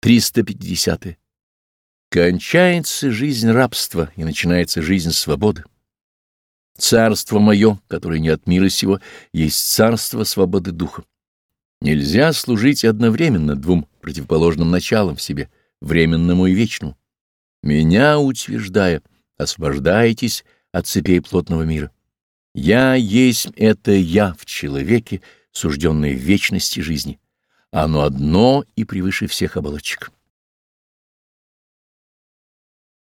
350. -е. Кончается жизнь рабства и начинается жизнь свободы. Царство мое, которое не от мира сего, есть царство свободы духа. Нельзя служить одновременно двум противоположным началам в себе, временному и вечному. Меня утверждая, освобождаетесь от цепей плотного мира. Я есть это я в человеке, сужденное в вечности жизни. Оно одно и превыше всех оболочек.